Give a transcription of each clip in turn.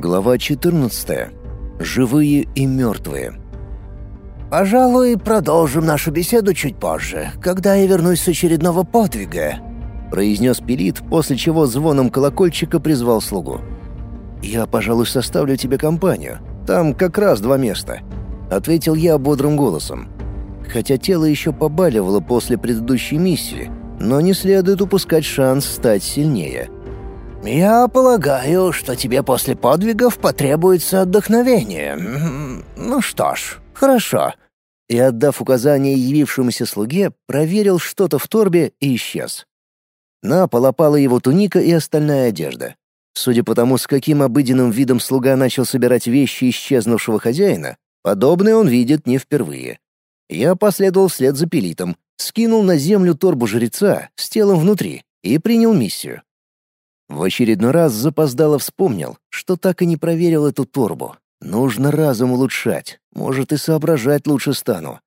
Глава 14. Живые и мертвые. «Пожалуй, продолжим нашу беседу чуть позже, когда я вернусь с очередного подвига», — произнес Пелит, после чего звоном колокольчика призвал слугу. «Я, пожалуй, составлю тебе компанию. Там как раз два места», — ответил я бодрым голосом. Хотя тело еще побаливало после предыдущей миссии, но не следует упускать шанс стать сильнее — «Я полагаю, что тебе после подвигов потребуется отдохновение. Ну что ж, хорошо». И, отдав указание явившемуся слуге, проверил что-то в торбе и исчез. На пол опала его туника и остальная одежда. Судя по тому, с каким обыденным видом слуга начал собирать вещи исчезнувшего хозяина, подобное он видит не впервые. Я последовал вслед за пилитом, скинул на землю торбу жреца с телом внутри и принял миссию. В очередной раз запоздало вспомнил, что так и не проверил эту торбу. Нужно разум улучшать, может и соображать лучше стану.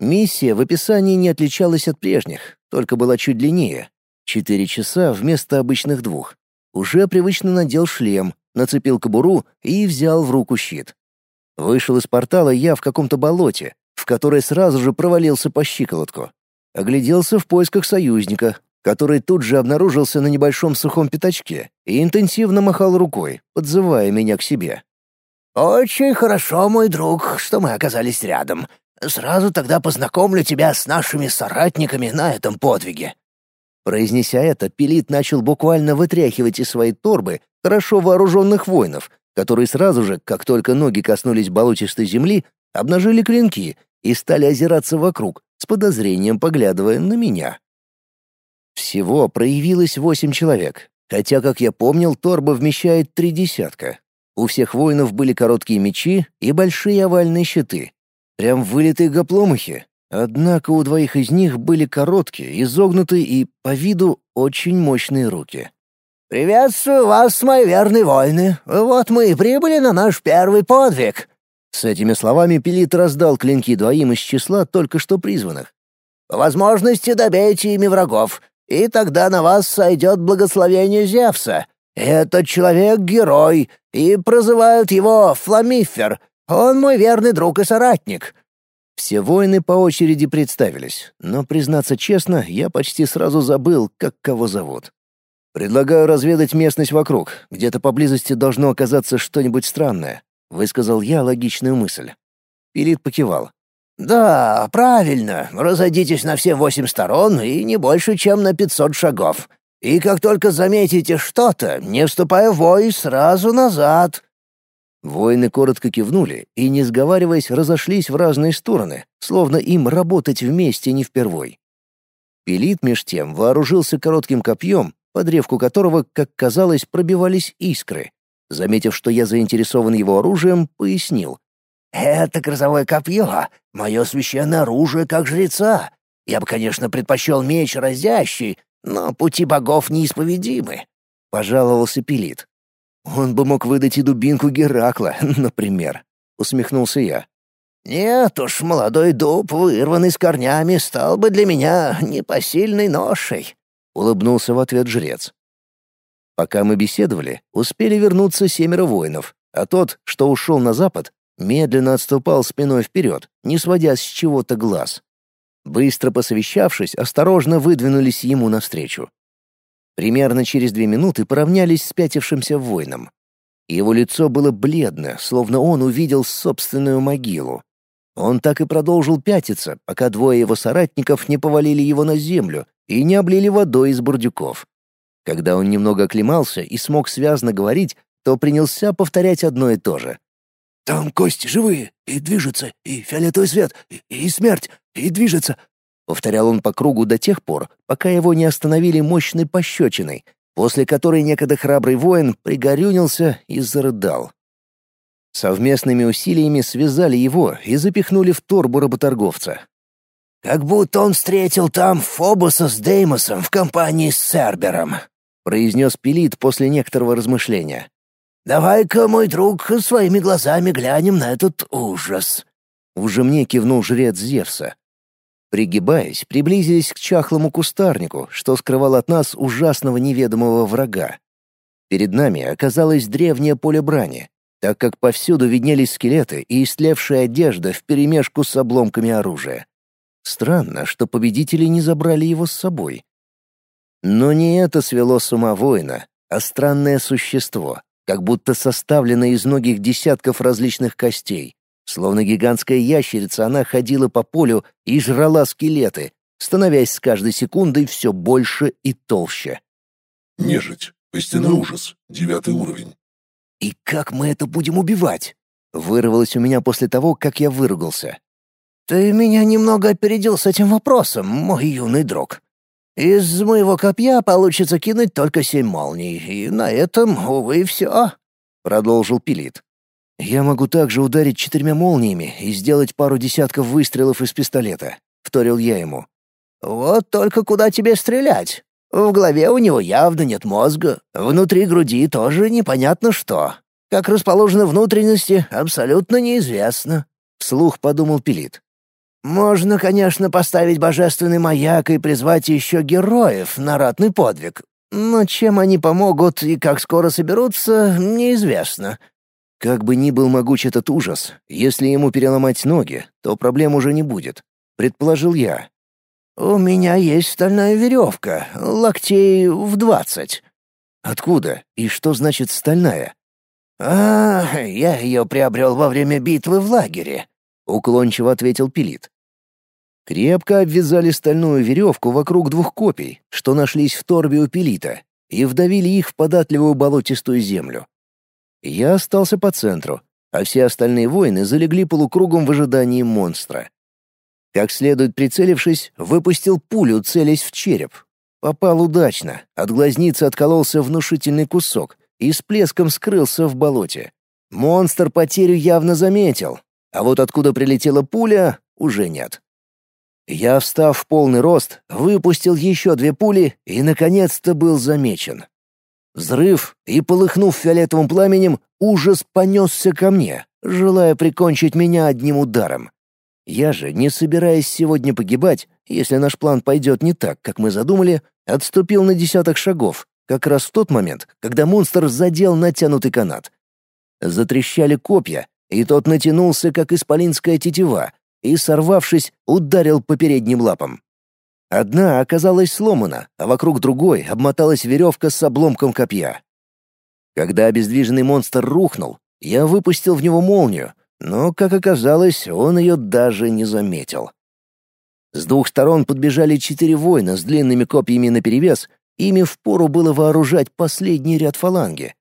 Миссия в описании не отличалась от прежних, только была чуть длиннее. Четыре часа вместо обычных двух. Уже привычно надел шлем, нацепил кобуру и взял в руку щит. Вышел из портала я в каком-то болоте, в которое сразу же провалился по щиколотку. Огляделся в поисках союзника, который тут же обнаружился на небольшом сухом пятачке и интенсивно махал рукой, подзывая меня к себе. «Очень хорошо, мой друг, что мы оказались рядом. Сразу тогда познакомлю тебя с нашими соратниками на этом подвиге». Произнеся это, Пилит начал буквально вытряхивать из своей торбы хорошо вооруженных воинов, которые сразу же, как только ноги коснулись болотистой земли, обнажили клинки и стали озираться вокруг, с подозрением поглядывая на меня. Всего проявилось восемь человек, хотя, как я помнил, торба вмещает три десятка. У всех воинов были короткие мечи и большие овальные щиты. Прям вылитые гопломахи. Однако у двоих из них были короткие, изогнутые и, по виду, очень мощные руки. «Приветствую вас, мои верные воины. Вот мы и прибыли на наш первый подвиг». С этими словами Пелит раздал клинки двоим из числа только что призванных. «По возможности добейте ими врагов и тогда на вас сойдет благословение Зевса. Этот человек — герой, и прозывают его Фламифер. Он мой верный друг и соратник». Все воины по очереди представились, но, признаться честно, я почти сразу забыл, как кого зовут. «Предлагаю разведать местность вокруг. Где-то поблизости должно оказаться что-нибудь странное», — высказал я логичную мысль. Пилит покивал. «Да, правильно. Разойдитесь на все восемь сторон и не больше, чем на пятьсот шагов. И как только заметите что-то, не вступая в бой, сразу назад». Воины коротко кивнули и, не сговариваясь, разошлись в разные стороны, словно им работать вместе не впервой. Пелит меж тем вооружился коротким копьем, под древку которого, как казалось, пробивались искры. Заметив, что я заинтересован его оружием, пояснил. «Это грозовое копье, мое священное оружие как жреца. Я бы, конечно, предпочел меч разящий, но пути богов неисповедимы», — пожаловался Пелит. «Он бы мог выдать и дубинку Геракла, например», — усмехнулся я. «Нет уж, молодой дуб, вырванный с корнями, стал бы для меня непосильной ношей», — улыбнулся в ответ жрец. Пока мы беседовали, успели вернуться семеро воинов, а тот, что ушел на запад, медленно отступал спиной вперед, не сводя с чего-то глаз. Быстро посовещавшись, осторожно выдвинулись ему навстречу. Примерно через две минуты поравнялись с пятившимся воином. Его лицо было бледно, словно он увидел собственную могилу. Он так и продолжил пятиться, пока двое его соратников не повалили его на землю и не облили водой из бурдюков. Когда он немного оклемался и смог связно говорить, то принялся повторять одно и то же. Там кости живые, и движутся, и фиолетовый свет, и, и смерть, и движется», — повторял он по кругу до тех пор, пока его не остановили мощной пощечиной, после которой некогда храбрый воин пригорюнился и зарыдал. Совместными усилиями связали его и запихнули в торбу работорговца. «Как будто он встретил там Фобуса с Деймосом в компании с Сербером», — произнес Пелит после некоторого размышления. Давай-ка, мой друг, своими глазами глянем на этот ужас». Уже мне кивнул жрец Зевса. Пригибаясь, приблизились к чахлому кустарнику, что скрывал от нас ужасного неведомого врага. Перед нами оказалось древнее поле брани, так как повсюду виднелись скелеты и истлевшая одежда вперемешку с обломками оружия. Странно, что победители не забрали его с собой. Но не это свело с ума воина, а странное существо, как будто составленное из многих десятков различных костей. Словно гигантская ящерица, она ходила по полю и жрала скелеты, становясь с каждой секундой все больше и толще. «Нежить. Костяной ужас. Девятый уровень». «И как мы это будем убивать?» Вырвалось у меня после того, как я выругался. «Ты меня немного опередил с этим вопросом, мой юный друг. Из моего копья получится кинуть только семь молний, и на этом, увы, все», — продолжил Пилит. «Я могу также ударить четырьмя молниями и сделать пару десятков выстрелов из пистолета», — вторил я ему. «Вот только куда тебе стрелять? В голове у него явно нет мозга, внутри груди тоже непонятно что. Как расположены внутренности, абсолютно неизвестно», — вслух подумал Пилит. «Можно, конечно, поставить божественный маяк и призвать еще героев на ратный подвиг, но чем они помогут и как скоро соберутся, неизвестно. Как бы ни был могуч этот ужас, если ему переломать ноги, то проблем уже не будет, предположил я. У меня есть стальная веревка, локтей в двадцать. Откуда и что значит стальная? А, я ее приобрел во время битвы в лагере, уклончиво ответил Пилит. Крепко обвязали стальную веревку вокруг двух копий, что нашлись в торбе у Пилита, и вдавили их в податливую болотистую землю. Я остался по центру, а все остальные воины залегли полукругом в ожидании монстра. Как следует прицелившись, выпустил пулю, целясь в череп. Попал удачно, от глазницы откололся внушительный кусок и с плеском скрылся в болоте. Монстр потерю явно заметил, а вот откуда прилетела пуля, уже нет. Я, встав в полный рост, выпустил еще две пули и, наконец-то, был замечен. Взрыв, и, полыхнув фиолетовым пламенем, ужас понесся ко мне, желая прикончить меня одним ударом. Я же, не собираясь сегодня погибать, если наш план пойдет не так, как мы задумали, отступил на десяток шагов, как раз в тот момент, когда монстр задел натянутый канат. Затрещали копья, и тот натянулся, как исполинская тетива, и, сорвавшись, ударил по передним лапам. Одна оказалась сломана, а вокруг другой обмоталась веревка с обломком копья. Когда обездвиженный монстр рухнул, я выпустил в него молнию, но, как оказалось, он ее даже не заметил. С двух сторон подбежали четыре воина с длинными копьями наперевес, ими впору было вооружать последний ряд фаланги,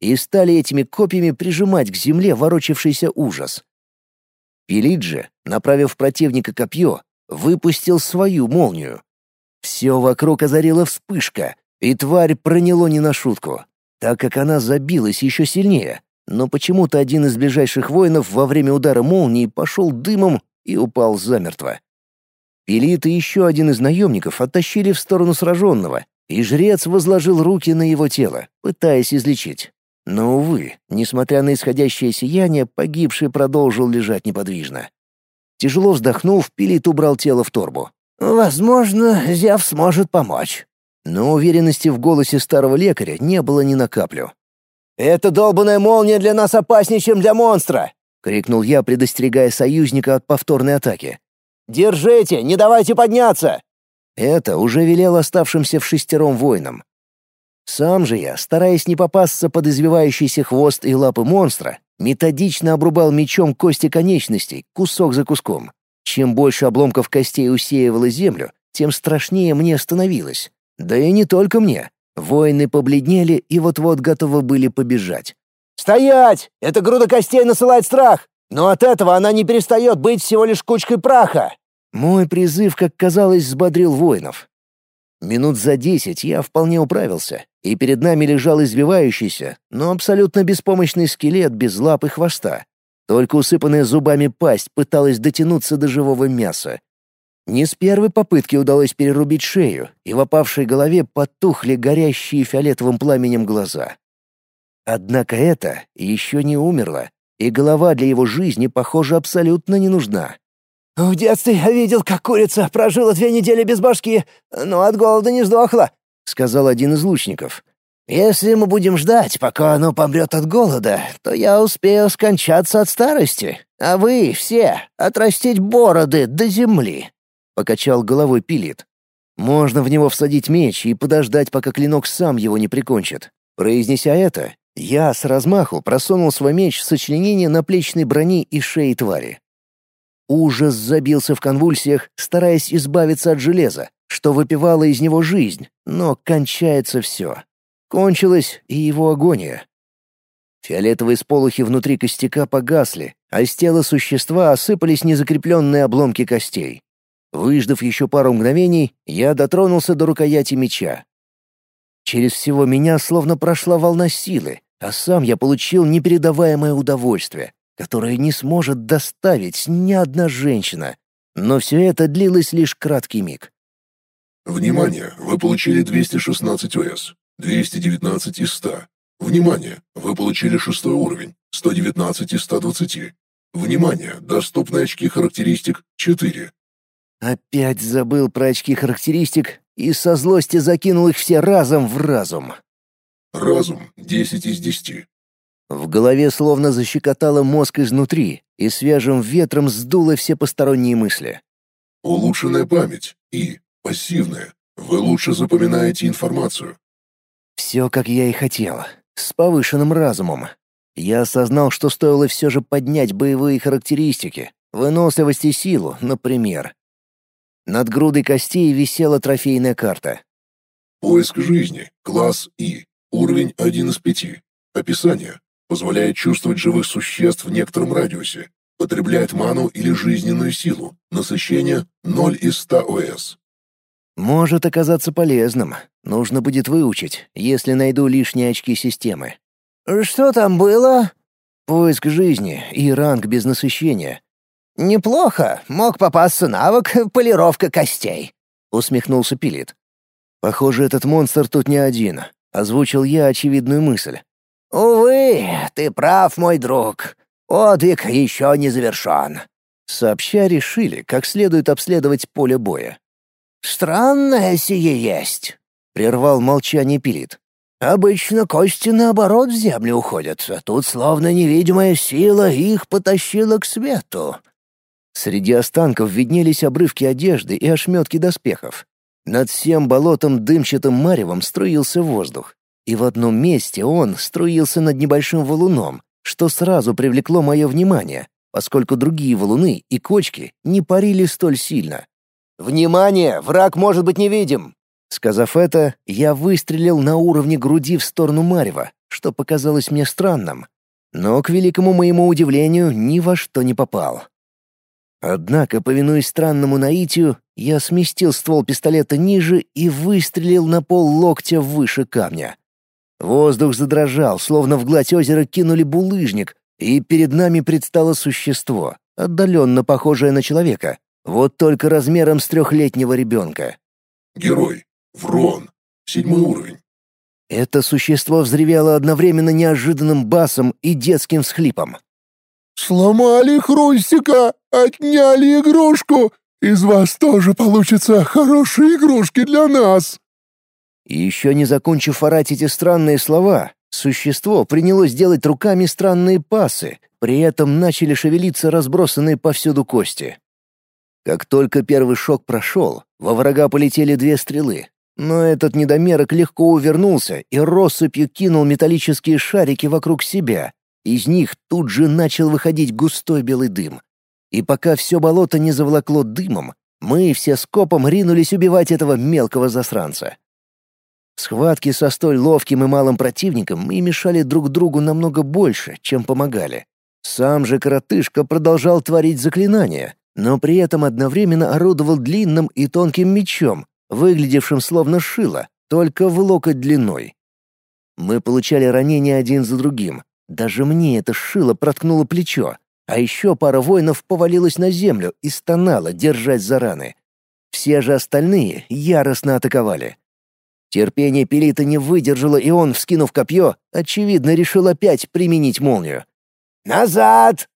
и стали этими копьями прижимать к земле ворочавшийся ужас. Пилиджи, направив противника копье, выпустил свою молнию. Все вокруг озарила вспышка, и тварь проняло не на шутку, так как она забилась еще сильнее, но почему-то один из ближайших воинов во время удара молнии пошел дымом и упал замертво. Пилит и еще один из наемников оттащили в сторону сраженного, и жрец возложил руки на его тело, пытаясь излечить. Но, увы, несмотря на исходящее сияние, погибший продолжил лежать неподвижно. Тяжело вздохнув, Пилит убрал тело в торбу. «Возможно, Зев сможет помочь». Но уверенности в голосе старого лекаря не было ни на каплю. «Это долбанная молния для нас опаснее, чем для монстра!» — крикнул я, предостерегая союзника от повторной атаки. «Держите! Не давайте подняться!» Это уже велел оставшимся в шестером воинам. Сам же я, стараясь не попасться под извивающийся хвост и лапы монстра, методично обрубал мечом кости конечностей, кусок за куском. Чем больше обломков костей усеивало землю, тем страшнее мне становилось. Да и не только мне. Воины побледнели и вот-вот готовы были побежать. «Стоять! Эта груда костей насылает страх! Но от этого она не перестает быть всего лишь кучкой праха!» Мой призыв, как казалось, взбодрил воинов. Минут за десять я вполне управился, и перед нами лежал извивающийся, но абсолютно беспомощный скелет без лап и хвоста. Только усыпанная зубами пасть пыталась дотянуться до живого мяса. Не с первой попытки удалось перерубить шею, и в опавшей голове потухли горящие фиолетовым пламенем глаза. Однако это еще не умерло, и голова для его жизни, похоже, абсолютно не нужна. «В детстве я видел, как курица прожила две недели без башки, но от голода не сдохла», — сказал один из лучников. Если мы будем ждать, пока оно помрет от голода, то я успею скончаться от старости, а вы все отрастить бороды до земли», — покачал головой Пилит. «Можно в него всадить меч и подождать, пока клинок сам его не прикончит». Произнеся это, я с размаху просунул свой меч в сочленение наплечной брони и шеи твари. Ужас забился в конвульсиях, стараясь избавиться от железа, что выпивало из него жизнь, но кончается все. Кончилась и его агония. Фиолетовые сполохи внутри костяка погасли, а из тела существа осыпались незакрепленные обломки костей. Выждав еще пару мгновений, я дотронулся до рукояти меча. Через всего меня словно прошла волна силы, а сам я получил непередаваемое удовольствие, которое не сможет доставить ни одна женщина. Но все это длилось лишь краткий миг. Внимание! Вы получили 216 ОС. 219 из 100. Внимание! Вы получили шестой уровень, 119 из 120. Внимание! Доступны очки характеристик 4. Опять забыл про очки характеристик и со злости закинул их все разом в разум. Разум 10 из 10. В голове словно защекотало мозг изнутри, и свежим ветром сдуло все посторонние мысли. Улучшенная память и пассивная. Вы лучше запоминаете информацию. Все, как я и хотел, с повышенным разумом. Я осознал, что стоило все же поднять боевые характеристики, выносливость и силу, например. Над грудой костей висела трофейная карта. Поиск жизни. Класс И. Уровень 1 из 5. Описание. Позволяет чувствовать живых существ в некотором радиусе. Потребляет ману или жизненную силу. Насыщение 0 из 100 ОС. Может оказаться полезным. Нужно будет выучить, если найду лишние очки системы. «Что там было?» Поиск жизни и ранг без насыщения. «Неплохо. Мог попасться навык полировка костей», — усмехнулся Пилит. «Похоже, этот монстр тут не один», — озвучил я очевидную мысль. «Увы, ты прав, мой друг. Подвиг еще не завершен», — сообща решили, как следует обследовать поле боя. «Странное сие есть», — прервал молчание Пилит. «Обычно кости наоборот в землю уходят, а тут словно невидимая сила их потащила к свету». Среди останков виднелись обрывки одежды и ошметки доспехов. Над всем болотом дымчатым маревом струился воздух. И в одном месте он струился над небольшим валуном, что сразу привлекло мое внимание, поскольку другие валуны и кочки не парили столь сильно. «Внимание! Враг может быть невидим!» Сказав это, я выстрелил на уровне груди в сторону Марева, что показалось мне странным. Но, к великому моему удивлению, ни во что не попал. Однако, повинуясь странному наитию, я сместил ствол пистолета ниже и выстрелил на пол локтя выше камня. Воздух задрожал, словно в гладь озера кинули булыжник, и перед нами предстало существо, отдаленно похожее на человека, вот только размером с трехлетнего ребенка. Герой. Врон. Седьмой уровень. Это существо взревело одновременно неожиданным басом и детским всхлипом. «Сломали Хрустика! Отняли игрушку! Из вас тоже получатся хорошие игрушки для нас!» И еще не закончив орать эти странные слова, существо принялось делать руками странные пасы, при этом начали шевелиться разбросанные повсюду кости. Как только первый шок прошел, во врага полетели две стрелы. Но этот недомерок легко увернулся и россыпью кинул металлические шарики вокруг себя. Из них тут же начал выходить густой белый дым. И пока все болото не заволокло дымом, мы все скопом ринулись убивать этого мелкого засранца. Схватки со столь ловким и малым противником и мешали друг другу намного больше, чем помогали. Сам же коротышка продолжал творить заклинания, но при этом одновременно орудовал длинным и тонким мечом, выглядевшим словно шило, только в локоть длиной. Мы получали ранения один за другим. Даже мне это шило проткнуло плечо, а еще пара воинов повалилась на землю и стонала, держась за раны. Все же остальные яростно атаковали. Терпение Пелита не выдержало, и он, вскинув копье, очевидно решил опять применить молнию. «Назад!»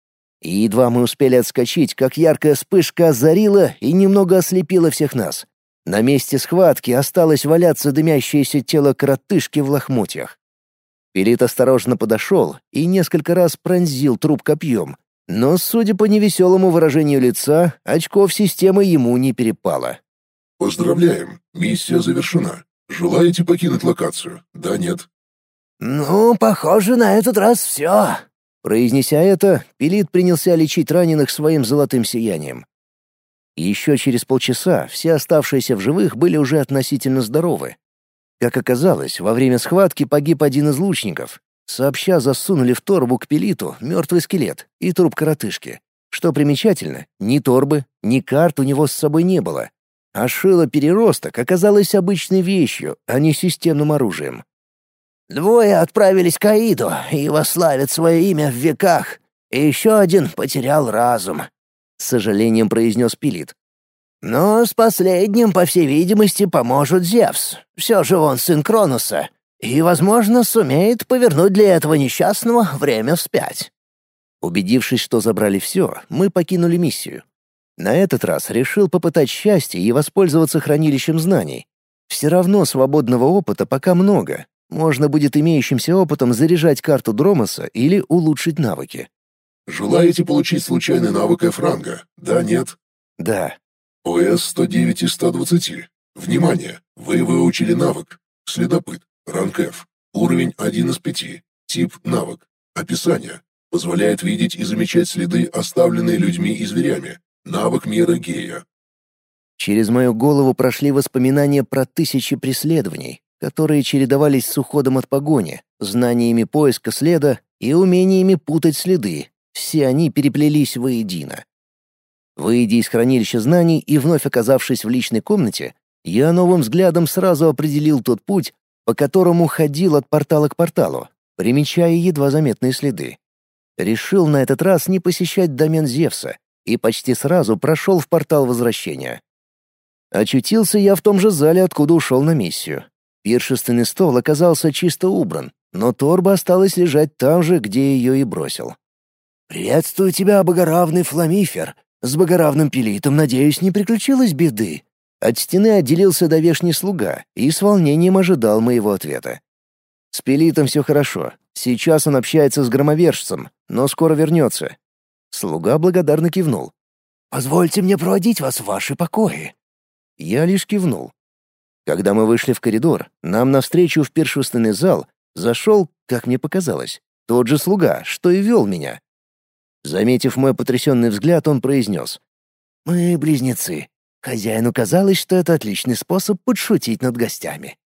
И едва мы успели отскочить, как яркая вспышка озарила и немного ослепила всех нас. На месте схватки осталось валяться дымящееся тело коротышки в лохмотьях. Пелит осторожно подошел и несколько раз пронзил труп копьем, но, судя по невеселому выражению лица, очков системы ему не перепало. «Поздравляем, миссия завершена. Желаете покинуть локацию? Да, нет?» «Ну, похоже, на этот раз все». Произнеся это, Пелит принялся лечить раненых своим золотым сиянием. Еще через полчаса все оставшиеся в живых были уже относительно здоровы. Как оказалось, во время схватки погиб один из лучников. Сообща засунули в торбу к пилиту мертвый скелет и труп коротышки. Что примечательно, ни торбы, ни карт у него с собой не было. А шило переросток оказалось обычной вещью, а не системным оружием. «Двое отправились к Аиду и вославят свое имя в веках, и еще один потерял разум», — с сожалением произнес Пилит. «Но с последним, по всей видимости, поможет Зевс. Все же он сын Кронуса, и, возможно, сумеет повернуть для этого несчастного время вспять». Убедившись, что забрали все, мы покинули миссию. На этот раз решил попытать счастье и воспользоваться хранилищем знаний. Все равно свободного опыта пока много. Можно будет имеющимся опытом заряжать карту Дромоса или улучшить навыки. Желаете получить случайный навык F-ранга? Да, нет? Да. ОС 109 из 120. Внимание! Вы выучили навык. Следопыт. Ранг F. Уровень 1 из 5. Тип навык. Описание. Позволяет видеть и замечать следы, оставленные людьми и зверями. Навык мира гея. Через мою голову прошли воспоминания про тысячи преследований, которые чередовались с уходом от погони, знаниями поиска следа и умениями путать следы, все они переплелись воедино. Выйдя из хранилища знаний и вновь оказавшись в личной комнате, я новым взглядом сразу определил тот путь, по которому ходил от портала к порталу, примечая едва заметные следы. Решил на этот раз не посещать домен Зевса и почти сразу прошел в портал возвращения. Очутился я в том же зале, откуда ушел на миссию. Пиршественный стол оказался чисто убран, но торба осталась лежать там же, где ее и бросил. «Приветствую тебя, богоравный фламифер. С богоравным пилитом, надеюсь, не приключилось беды». От стены отделился довешний слуга и с волнением ожидал моего ответа. С пилитом все хорошо. Сейчас он общается с громовержцем, но скоро вернется. Слуга благодарно кивнул. «Позвольте мне проводить вас в ваши покои». Я лишь кивнул. Когда мы вышли в коридор, нам навстречу в пиршественный зал зашел, как мне показалось, тот же слуга, что и вел меня. Заметив мой потрясенный взгляд, он произнес. «Мы близнецы. Хозяину казалось, что это отличный способ подшутить над гостями».